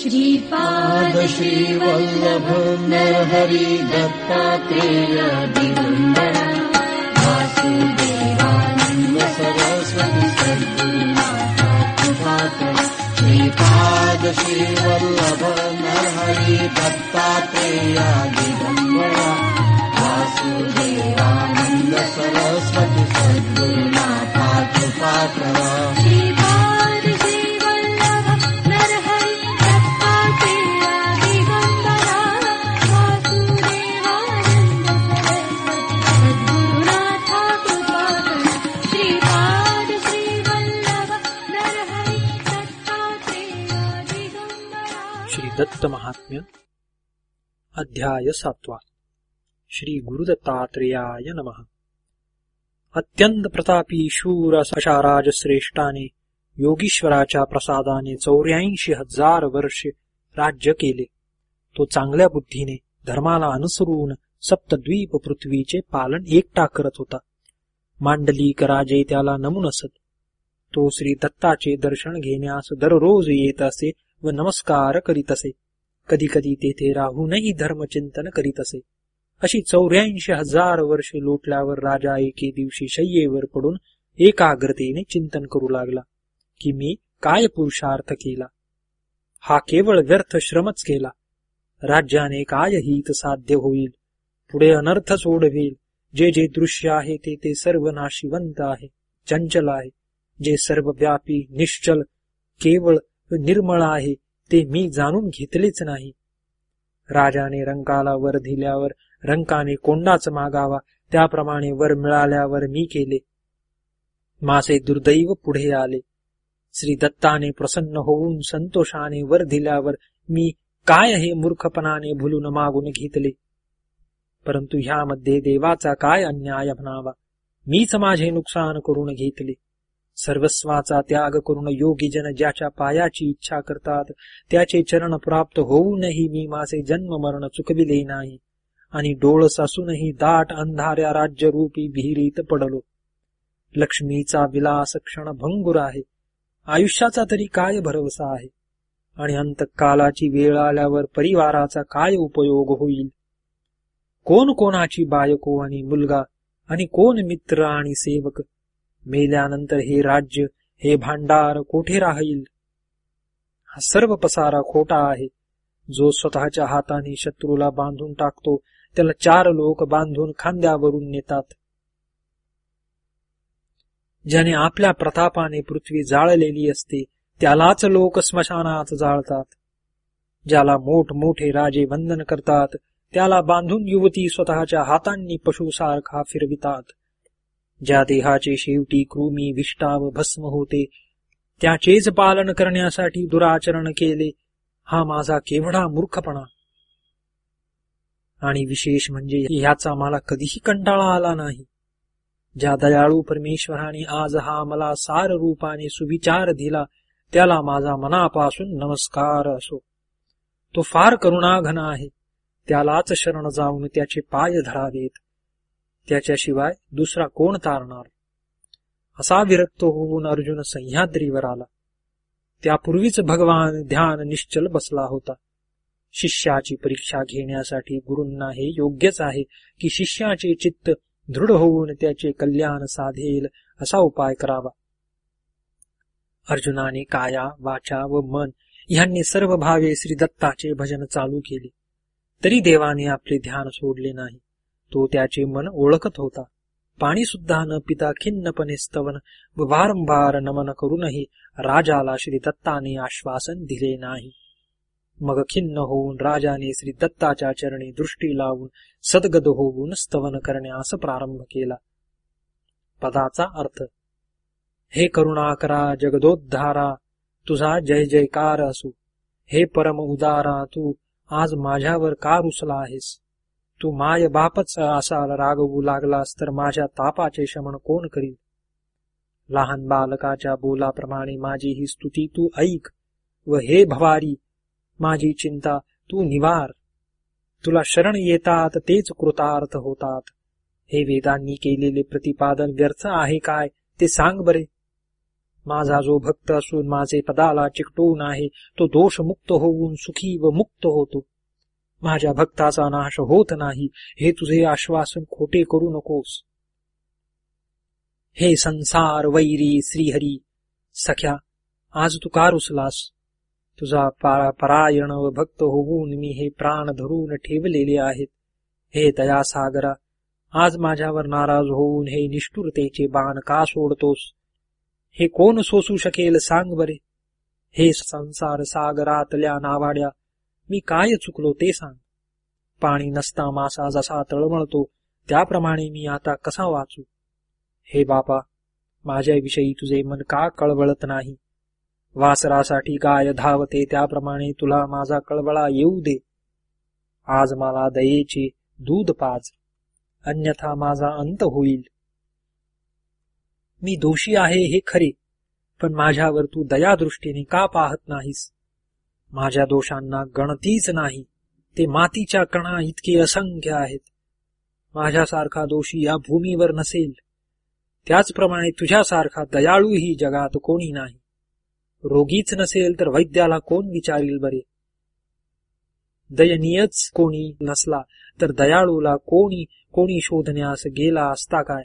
श्रीपाद श्रीवल्लभ नरहरि दत्तात्रेय दिगम्बर वासुदेवानन्द सरस्वती सद्गुरुनाथ कृपाकर श्रीपाद श्रीवल्लभ नरहरि दत्तात्रेय दिगम्बर वासुदेवानन्द सरस्वती सद्गुरुनाथ कृपाकर अष्टमहात्म्य अध्याय सातवा। श्री गुरुदत्तात्रेयाय नमः। अत्यंत प्रतापी शूर अशा राजश्रेष्ठाने योगीश्वराच्या प्रसादाने चौऱ्याऐंशी हजार वर्षे राज्य केले. तो चांगल्या बुद्धीने धर्माला अनुसरून सप्तद्वीप पृथ्वीचे पालन एकटा करत होता. मांडलिक राजे त्याला नमून असत. तो श्री दत्ताचे दर्शन घेण्यास दररोज येत असे व नमस्कार करीत असे. कधी कधी तेथे राहूनही धर्मचिंतन करीत असे. अशी चौऱ्याऐंशी हजार वर्षे लोटल्यावर राजा एके दिवशी शय्येवर पडून एकाग्रतेने चिंतन करू लागला की मी काय पुरुषार्थ केला? हा केवळ व्यर्थ श्रमच केला. राज्याने काय हित साध्य होईल? पुढे अनर्थ सोडवेल. जे जे दृश्य आहे ते ते सर्व नाशिवंत आहे चंचल आहे. जे सर्व व्यापी निश्चल केवळ निर्मळ आहे ते मी जाणून घेतलेच नाही. राजाने रंकाला वर दिल्यावर रंकाने कोंडाच मागावा त्याप्रमाणे वर मिळाल्यावर मी केले. माझे दुर्दैव पुढे आले. श्री दत्ताने प्रसन्न होऊन संतोषाने वर दिल्यावर मी काय हे मूर्खपणाने भुलून मागून घेतले? परंतु ह्यामध्ये देवाचा काय अन्याय म्हणावा? मीच माझे नुकसान करून घेतले. सर्वस्वाचा त्याग करून योगी जन ज्याच्या पायाची इच्छा करतात त्याचे चरण प्राप्त होऊनही मी माझे जन्म मरण चुकविले नाही. आणि डोळस असूनही दाट अंधाऱ्या राज्यरूपी विहिरीत पडलो. लक्ष्मीचा विलास क्षण भंगुर आहे. आयुष्याचा तरी काय भरवसा आहे? आणि अंतकालाची वेळ आल्यावर परिवाराचा काय उपयोग होईल? कोण कोणाची बायको आणि मुलगा आणि कोण मित्र आणि सेवक? मेल्यानंतर हे राज्य हे भांडार कोठे राहील? हा सर्व पसारा खोटा आहे. जो स्वतःच्या हाताने शत्रूला बांधून टाकतो त्याला चार लोक बांधून खांद्यावरून नेतात. ज्याने आपल्या प्रतापाने पृथ्वी जाळलेली असते त्यालाच लोक स्मशानात जाळतात. ज्याला मोठ मोठे राजे वंदन करतात त्याला बांधून युवती स्वतःच्या हातांनी पशुसारखा फिरवितात. ज्या देहाचे शेवटी कृमी विष्टा व भस्म होते. त्याचेच पालन करण्यासाठी दुराचरण केले. हा माझा केवढा मूर्खपणा. आणि विशेष म्हणजे ह्याचा मला कधीही कंटाळा आला नाही. ज्या दयाळू परमेश्वराने आज हा मला सार रूपाने सुविचार दिला त्याला माझा मनापासून नमस्कार असो. तो फार करुणाघन आहे. त्यालाच शरण जाऊन त्याचे पाय धरावेत. त्याच्याशिवाय दुसरा कोण तारणार? असा विरक्त होऊन अर्जुन सह्याद्रीवर आला. त्यापूर्वीच भगवान ध्यान निश्चल बसला होता. शिष्याची परीक्षा घेण्यासाठी गुरूंना हे योग्यच आहे की शिष्याचे चित्त दृढ होऊन त्याचे कल्याण साधेल असा उपाय करावा. अर्जुनाने काया वाचा व मन ह्यांनी सर्व भावे श्री दत्ताचे भजन चालू केले. तरी देवाने आपले ध्यान सोडले नाही. तो त्याचे मन ओळखत होता. पाणी सुद्धा न पिता खिन्नपणे स्तवन व वारंवार नमन करूनही राजाला श्री दत्ताने आश्वासन दिले नाही. मग खिन्न होऊन राजाने श्री दत्ताच्या चरणी दृष्टी लावून सदगद होऊन स्तवन करण्यास प्रारंभ केला. पदाचा अर्थ हे करुणाकरा जगदोद्धारा तुझा जय जयकार असू. हे परम उदारा तू आज माझ्यावर का रुसला आहेस? तू माय बापच असा रागवू लागलास तर माझ्या तापाचे शमन कोण करील? लहान बालकाच्या बोलाप्रमाणे माझी ही स्तुती तू ऐक व हे भवारी माझी चिंता तू निवार. तुला शरण येतात तेच कृतार्थ होतात. हे वेदांनी केलेले प्रतिपादन व्यर्थ आहे काय ते सांग बरे. माझा जो भक्त असून माझे पदाला चिकटून आहे तो दोषमुक्त होऊन सुखी व मुक्त होतो. माझ्या भक्ताचा नाश होत नाही. हे तुझे आश्वासन खोटे करू नकोस. हे संसार वैरी श्रीहरी सख्या आज तू का रुसलास तुझा परायण व भक्त होऊन मी हे प्राण धरून ठेवलेले आहेत. हे दयासागरा आज माझ्यावर नाराज होऊन हे निष्ठुरतेचे बाण का सोडतोस? हे कोण सोसू शकेल सांग बरे? हे संसार सागरातल्या नावाड्या मी काय चुकलो ते सांग. पाणी नसता मासा जसा तळमळतो त्याप्रमाणे मी आता कसा वाचू? हे बापा माझ्याविषयी तुझे मन का कळवळत नाही? वासरासाठी गाय धावते त्याप्रमाणे तुला माझा कळवळा येऊ दे. आज मला दयेचे दूध पाज अन्यथा माझा अंत होईल. मी दोषी आहे हे खरे पण माझ्यावर तू दयादृष्टीने का पाहत नाहीस? माझ्या दोषांना गणतीच नाही. ते मातीच्या कणा इतके असंख्य आहेत. माझ्यासारखा दोषी या भूमीवर नसेल. त्याचप्रमाणे तुझ्यासारखा दयाळूही जगात कोणी नाही. रोगीच नसेल तर वैद्याला कोण विचारील बरे? दयनीयच कोणी नसला तर दयाळूला कोणी कोणी शोधण्यास गेला असता काय?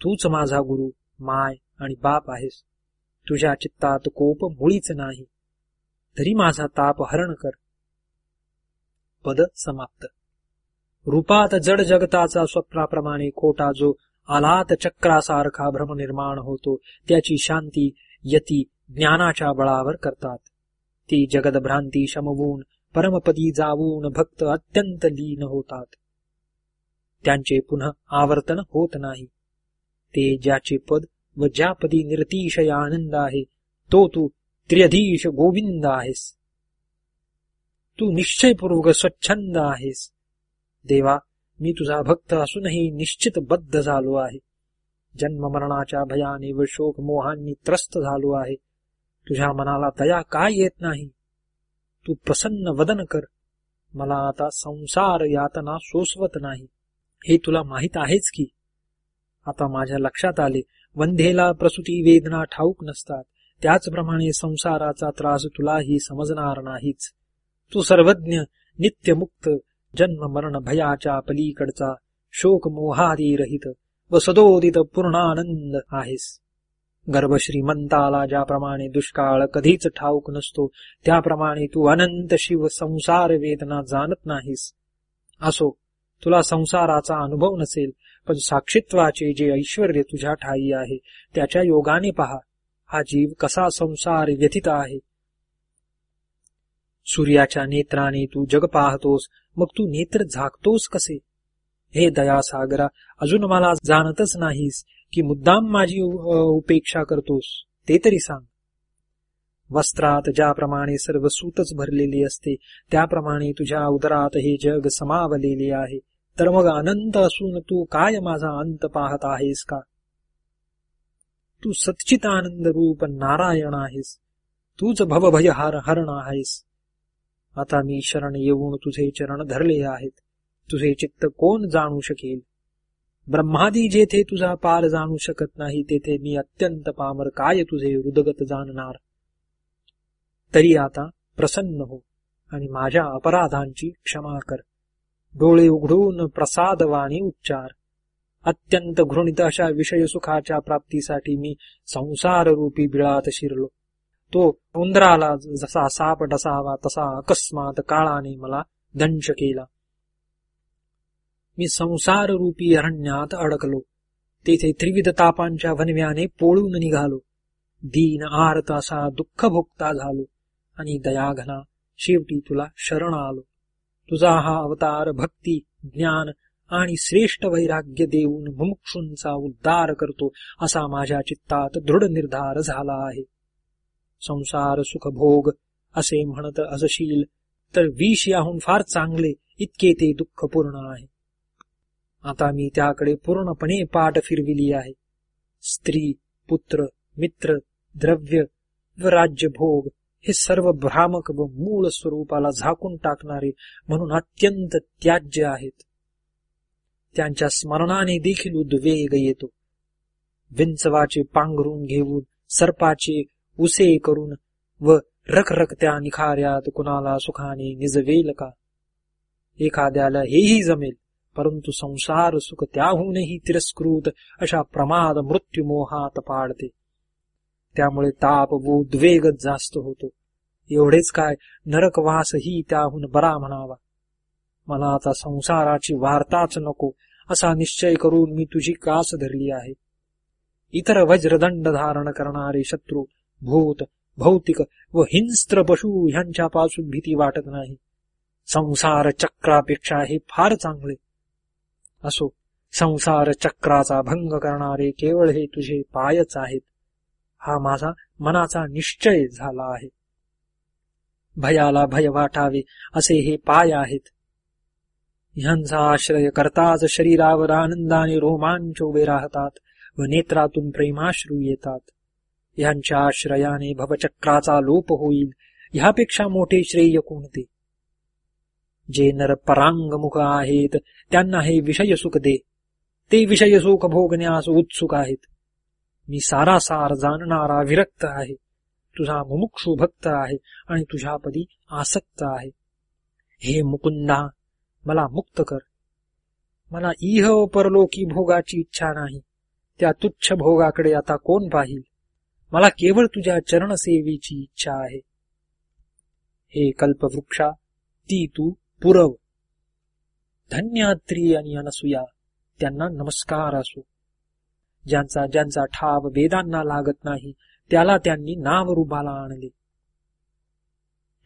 तूच माझा गुरु माय आणि बाप आहेस. तुझ्या चित्तात कोप मुळीच नाही. तरी माझा ताप हरण कर. पद समाप्त. रूपात जड जगताचा स्वप्नाप्रमाणे खोटा जो आलात चक्रासारखा भ्रम निर्माण होतो त्याची शांती यती ज्ञानाच्या बळावर करतात. ती जगदभ्रांती शमवून परमपदी जावून भक्त अत्यंत लीन होतात. त्यांचे पुन्हा आवर्तन होत नाही. ते ज्याचे पद व ज्या पदी निर्तिशय आनंद आहे तो तू त्र्यधीश गोविंद आहेस. तू निश्चयपूर्वक स्वच्छंद आहेस. देवा मी तुझा भक्त असूनही निश्चित बद्ध झालो आहे. जन्म मरणाच्या भयाने व शोक मोहांनी त्रस्त झालो आहे. तुझ्या मनाला दया काय येत नाही? तू प्रसन्न वदन कर. मला आता संसार यातना सोसवत नाही. हे तुला माहीत आहेच की? आता माझ्या लक्षात आले वंधेला प्रसूती वेदना ठाऊक नसतात. त्याचप्रमाणे संसाराचा त्रास तुलाही समजणार नाहीच. तू सर्वज्ञ नित्यमुक्त जन्म मरण भयाच्या पलीकडचा शोक मोहादी रहित व सदोदित पूर्णानंद आहेस. गर्भश्रीमंताला ज्याप्रमाणे दुष्काळ कधीच ठाऊक नसतो त्याप्रमाणे तू अनंत शिव संसार वेदना जाणत नाहीस. असो तुला संसाराचा अनुभव नसेल पण साक्षित्वाचे जे ऐश्वर तुझ्या ठाई आहे त्याच्या योगाने पहा. हा जीव कसा संसार व्यथित आहे? सूर्याच्या नेत्राने तू जग पाहतोस मग तू नेत्र झाकतोस कसे? हे दयासागरा अजून मला जाणतच नाहीस की मुद्दाम माझी उपेक्षा करतोस ते तरी सांग. वस्त्रात ज्याप्रमाणे सर्व सूतच भरलेली असते त्याप्रमाणे तुझ्या उदरात हे जग समावलेले आहे. तर मग अनंत असून तू काय माझा अंत पाहत आहेस का? तू सच्चितानंद रूप नारायण आहेस. तूच भवभय हार हरण आहेस. आता मी शरण येऊन तुझे चरण धरले आहेत. तुझे चित्त कोण जाणू शकेल? ब्रह्मादी जेथे तुझा पार जाणू शकत नाही तेथे मी अत्यंत पामर काय तुझे हृदगत जाणणार? तरी आता प्रसन्न हो आणि माझ्या अपराधांची क्षमा कर. डोळे उघडून प्रसादवाणी उच्चार. अत्यंत घृणित अशा विषय सुखाच्या प्राप्तीसाठी मी संसार रूपी बिळात शिरलो. तो उंदराला जसा साप डसावा तसा अकस्मात काळाने मला दंश केला. मी संसार रूपी अरण्यात अडकलो. तेथे त्रिविध तापांच्या वनव्याने पोळून निघालो. दीन आर्त असा दुःख भोगता झालो आणि दयाघना शेवटी तुला शरण आलो. तुझा हा अवतार भक्ती ज्ञान आणि श्रेष्ठ वैराग्य देऊन मुमुक्षूंचा उद्धार करतो असा माझ्या चित्तात दृढ निर्धार झाला आहे. संसार सुखभोग असे म्हणत असशील तर विष याहून फार चांगले इतके ते दुःखपूर्ण आहे. आता मी त्याकडे पूर्णपणे पाठ फिरविली आहे. स्त्री पुत्र मित्र द्रव्य व राज्यभोग हे सर्व भ्रामक व मूळ स्वरूपाला झाकून टाकणारे म्हणून अत्यंत त्याज्य आहेत. त्यांच्या स्मरणाने देखील उद्वेग येतो. विंचवाचे पांघरून घेऊन सर्पाचे उसे करून व रखरखत्या निखाऱ्यात कुणाला सुखाने निजवेल का? एखाद्याला हेही जमेल परंतु संसार सुख त्याहूनही तिरस्कृत अशा प्रमाद मृत्युमोहात पाडते. त्यामुळे ताप व उद्वेग जास्त होतो. एवढेच काय नरकवासही त्याहून बरा म्हणावा. मला आता संसाराची वार्ताच नको असा निश्चय करून मी तुझी कास धरली आहे. इतर वज्रदंड धारण करणारे शत्रू भूत भौतिक व हिंस्त्र पशु ह्यांच्यापासून भीती वाटत नाही. संसार चक्रापेक्षा हे फार चांगले. असो संसार चक्राचा भंग करणारे केवळ हे तुझे पायच आहेत. हा माझा मनाचा निश्चय झाला आहे. भयाला भय वाटावे असे हे पाय आहेत. ह्यांचा आश्रय करताच शरीरावर आनंदाने रोमांच उभे राहतात व नेत्रातून प्रेमाश्रू येतात. ह्यांच्या आश्रयाने भवचक्राचा लोप होईल ह्यापेक्षा मोठे श्रेय कोणते? जे नर परांगमुख आहेत त्यांना हे विषय सुख दे. ते विषय सुख भोगण्यास उत्सुक आहेत. मी सारासार जाणणारा विरक्त आहे. तुझा मुमुक्षु भक्त आहे आणि तुझ्यापदी आसक्त आहे. हे मुकुंदा मला मुक्त कर. मला इह परलोकी भोगाची इच्छा नाही. त्या तुच्छ भोगाकडे आता कोण पाहिल? मला केवळ तुझ्या चरणसेवेची इच्छा आहे. हे कल्पवृक्षा ती तू पुरव. धन्यात्री आणि अनसुया त्यांना नमस्कार असो. ज्यांचा ज्यांचा ठाव वेदांना लागत नाही त्याला त्यांनी नामरूपाला आणले.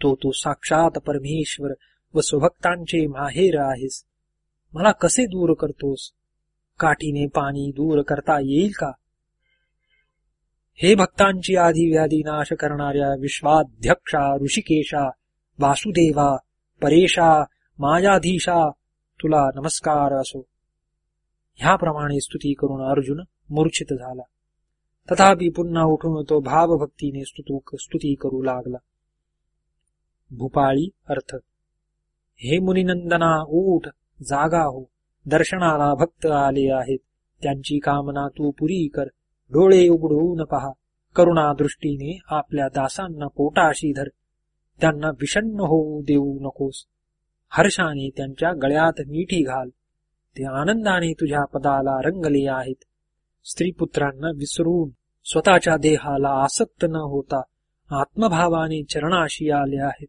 तो तो साक्षात परमेश्वर व स्वभक्तांचे माहेर आहेस. मला कसे दूर करतोस? काठीने पाणी दूर करता येईल का? हे भक्तांची आधी व्याधी नाश करणाऱ्या विश्वाध्यक्षा ऋषिकेशा वासुदेवा परेशा मायाधीशा तुला नमस्कार असो. ह्याप्रमाणे स्तुती करून अर्जुन मूर्छित झाला. तथापि पुन्हा उठून तो भावभक्तीने स्तुतू स्तुती करू लागला. भूपाळी अर्थ हे मुनिनंदना उठ जागा हो दर्शनाला भक्त आले आहेत. त्यांची कामना तू पुरी कर डोळे उघडून पहा. करुणा दृष्टीने आपल्या दासांना पोटाशी धर. त्यांना विषण्ण होऊ देऊ नकोस. हर्षाने त्यांच्या गळ्यात मिठी घाल. ते आनंदाने तुझ्या पदाला रंगले आहेत. स्त्रीपुत्रांना विसरून स्वतःच्या देहाला आसक्त न होता आत्मभावाने चरणाशी आले आहेत.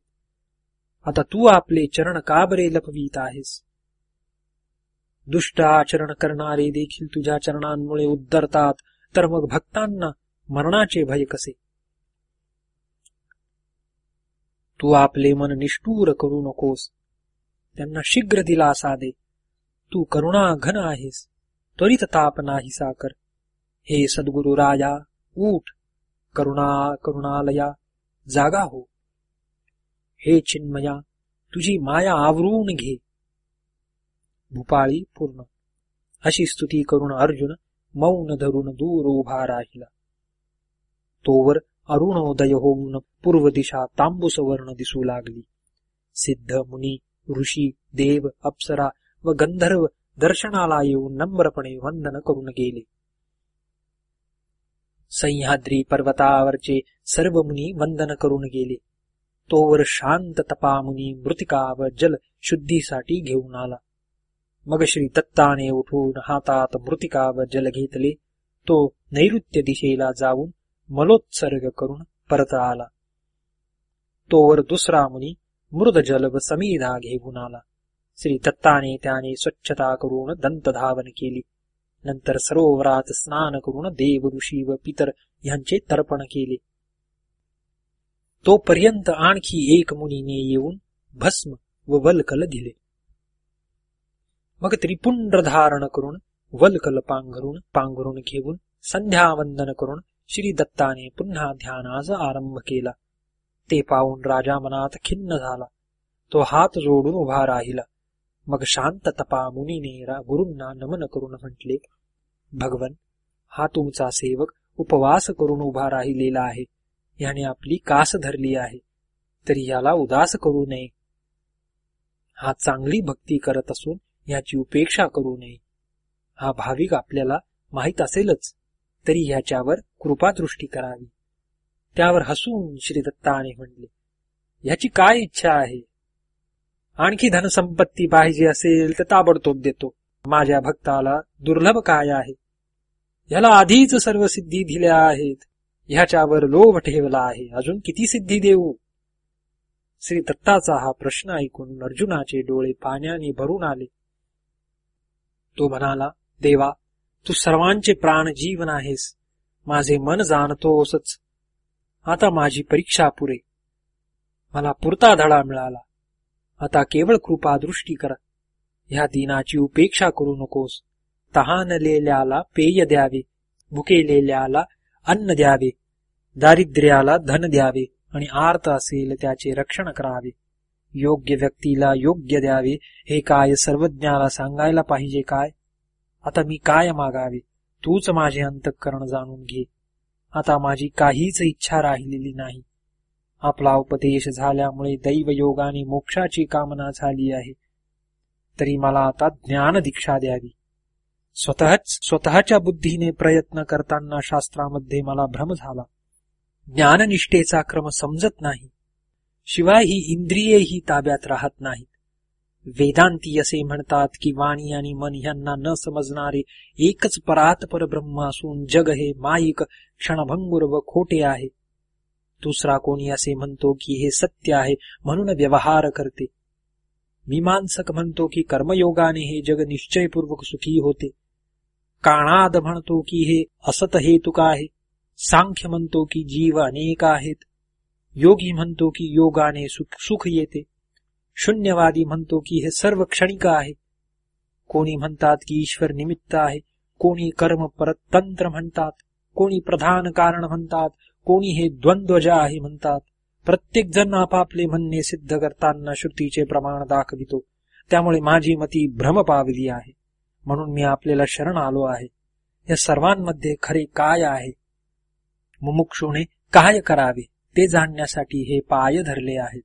आता तू आपले चरण का बरे लपवीत आहेस? दुष्ट आचरण करणारे देखील तुझ्या चरणांमुळे उद्धरतात तर मग भक्तांना मरणाचे भय कसे? तू आपले मन निष्ठूर करू नकोस. त्यांना शीघ्र दिलासा दे. तू करुणा घन आहेस. त्वरित ताप नाही साकर हे सद्गुरु राया उठ करुणा करुणालया जागा हो. हे चिन्मया तुझी माया आवरून घे. भूपाळी पूर्ण. अशी स्तुती करून अर्जुन मौन धरून दूर उभा राहिला. तोवर अरुणोदय होऊन पूर्व दिशा तांबूस वर्ण दिसू लागली. सिद्ध मुनी ऋषी देव अप्सरा व गंधर्व दर्शनाला येऊन नम्रपणे वंदन करून गेले. सह्याद्री पर्वतावरचे सर्व मुनी वंदन करून गेले. तोवर शांत तपामुनी मृतिका व जल शुद्धीसाठी घेऊन आला. मग श्री दत्ताने उठून हातात मृतिका व जल घेतले. तो नैऋत्य दिशेला जाऊन मलोत्सर्ग करून परत आला. तोवर दुसरा मुनी मृद जल व समीधा घेऊन आला. श्री दत्ताने त्याने स्वच्छता करून दंतधावन केली. नंतर सरोवरात स्नान करून देव ऋषी व पितर यांचे तर्पण केले. तोपर्यंत आणखी एक मुनीने येऊन भस्म व वलकल दिले. मग त्रिपुंड धारण करून वलकल पांघरून पांघरून घेऊन संध्यावंदन करून श्री दत्ताने पुन्हा ध्यानाचा आरंभ केला. ते पाहून राजा मनात खिन्न झाला. तो हात जोडून उभा राहिला. मग शांत तपा मुनीने रा- गुरूंना नमन करून म्हटले भगवन हा तुमचा सेवक उपवास करून उभा राहिलेला आहे. याने आपली कास धरली आहे. तरी याला उदास करू नये. हा चांगली भक्ती करत असून याची उपेक्षा करू नये. हा भाविक आपल्याला माहीत असेलच तरी ह्याच्यावर कृपादृष्टी करावी. त्यावर हसून श्री दत्ताने म्हणले ह्याची काय इच्छा आहे? आणखी धनसंपत्ती पाहिजे असेल तर ताबडतोब देतो. माझ्या भक्ताला दुर्लभ काय आहे? ह्याला आधीच सर्व सिद्धी दिल्या आहेत. ह्याच्यावर लोभ ठेवला आहे. अजून किती सिद्धी देऊ? श्री दत्ताचा हा प्रश्न ऐकून अर्जुनाचे डोळे पाण्याने भरून आले. तो म्हणाला देवा तू सर्वांचे प्राण जीवन आहेस. माझे मन जाणतोसच. आता माझी परीक्षा पुरे. मला पुरता धडा मिळाला. आता केवळ कृपा दृष्टी कर. ह्या दिनाची उपेक्षा करू नकोस. तहानलेल्याला पेय द्यावे. भुकेलेल्याला अन्न द्यावे दारिद्र्याला धन द्यावे आणि आर्त असेल त्याचे रक्षण करावे. योग्य व्यक्तीला योग्य द्यावे हे काय सर्वज्ञाला सांगायला पाहिजे काय? आता मी काय मागावे? तूच माझे अंतःकरण जाणून घे. आता माझी काहीच इच्छा राहिलेली नाही. आपला उपदेश झाल्यामुळे दैवयोगाने मोक्षाची कामना झाली आहे. तरी मला आता ज्ञान दीक्षा द्यावी. स्वतःच स्वतःच्या बुद्धीने प्रयत्न करताना शास्त्रामध्ये मला भ्रम झाला. ज्ञाननिष्ठेचा क्रम समजत नाही. शिवाय ही इंद्रियेही ताब्यात राहत नाहीत. वेदांती असे म्हणतात की वाणी आणि मन यांना न समजणारे एकच परात परब्रह्म असून जग हे माईक क्षणभंगुर व खोटे आहे. दुसरा कोणी असे म्हणतो की हे सत्य आहे म्हणून व्यवहार करते. मीमांसक म्हणतो की कर्मयोगाने हे जग निश्चयपूर्वक सुखी होते. काणाद म्हणतो की हे असत हेतुक आहे सांख्य म्हणतो की जीव अनेक आहेत. योगी म्हणतो की योगाने सुख सुख येते. शून्यवादी म्हणतो की हे सर्व क्षणिक आहे. कोणी म्हणतात की ईश्वर निमित्त आहे. कोणी कर्म परतंत्र म्हणतात. कोणी प्रधान कारण म्हणतात. कोणी हे द्वंद्वज आहे म्हणतात. प्रत्येक जण आपापले म्हणणे सिद्ध करताना श्रुतीचे प्रमाण दाखवितो. त्यामुळे माझी मती भ्रम पावली आहे. म्हणून मी आपल्याला शरण आलो आहे. या सर्वांमध्ये खरे काय आहे? मुमुक्षुने काय करावे? ते जाणण्यासाठी हे पाय धरले आहेत.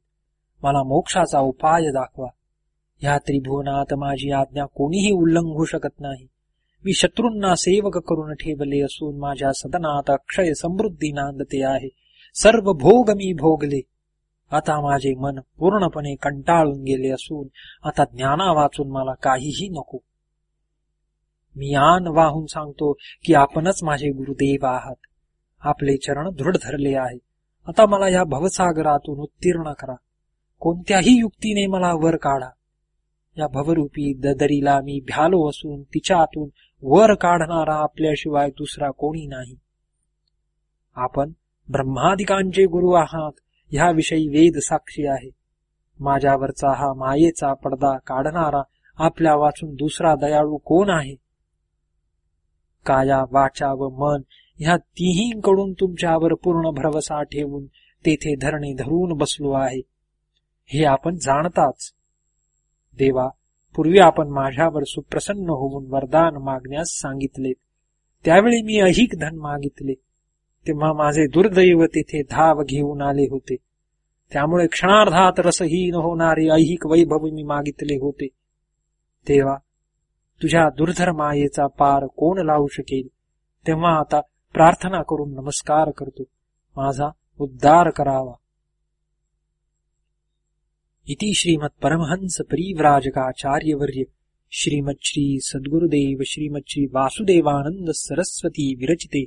मला मोक्षाचा उपाय दाखवा. ह्या त्रिभुवनात माझी आज्ञा कोणीही उल्लंघू शकत नाही. मी शत्रूंना सेवक करून ठेवले असून माझ्या सदनात अक्षय समृद्धी नांदते आहे. सर्व भोग मी भोगले. आता माझे मन पूर्णपणे कंटाळून गेले असून आता ज्ञाना वाचून मला काहीही नको. मी आन वाहून सांगतो की आपणच माझे गुरुदेव आहात. आपले चरण दृढ धरले आहे. आता मला या भवसागरातून उत्तीर्ण करा. कोणत्याही युक्तीने मला वर काढा. या भवरूपी ददरीला मी भ्यालो असून तिच्यातून वर काढणारा आपल्याशिवाय दुसरा कोणी नाही. आपण ब्रह्मादिकांचे गुरु आहात ह्याविषयी वेद साक्षी आहे. माझ्यावरचा हा मायेचा पडदा काढणारा आपल्या वाचून दुसरा दयाळू कोण आहे? काया वाचा व मन ह्या तिहींकडून तुमच्यावर पूर्ण भरवसा ठेवून तेथे धरणे धरून बसलो आहे. हे आपण जाणताच. देवा पूर्वी आपण माझ्यावर सुप्रसन्न होऊन वरदान मागण्यास सांगितले. त्यावेळी मी अधिक धन मागितले. तेव्हा माझे दुर्दैव तेथे धाव घेऊन आले होते. त्यामुळे क्षणार्धात रसहीन होणारे ऐहिक वैभव मी मागितले होते. तेव्हा तुझ्या दुर्धर मायेचा पार कोण लावू शकेल? तेव्हा आता प्रार्थना करून नमस्कार करतो. माझा उद्धार करावा. इति श्रीमत परमहंस परिव्राजकाचार्यवर्य श्रीमत् श्री सद्गुरुदेव श्रीमत् श्री वासुदेवानंद सरस्वती विरचिते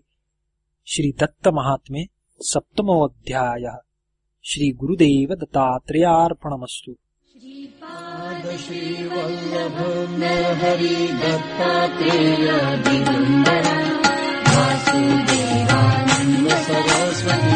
श्री दत्त महात्मे सप्तमोऽध्यायः। श्री गुरुदेव दत्तात्रेयार्पणमस्तु। दशी न हरि दत्तात्रेयादिगम्बरा वासुदेवानन्द सरस्वती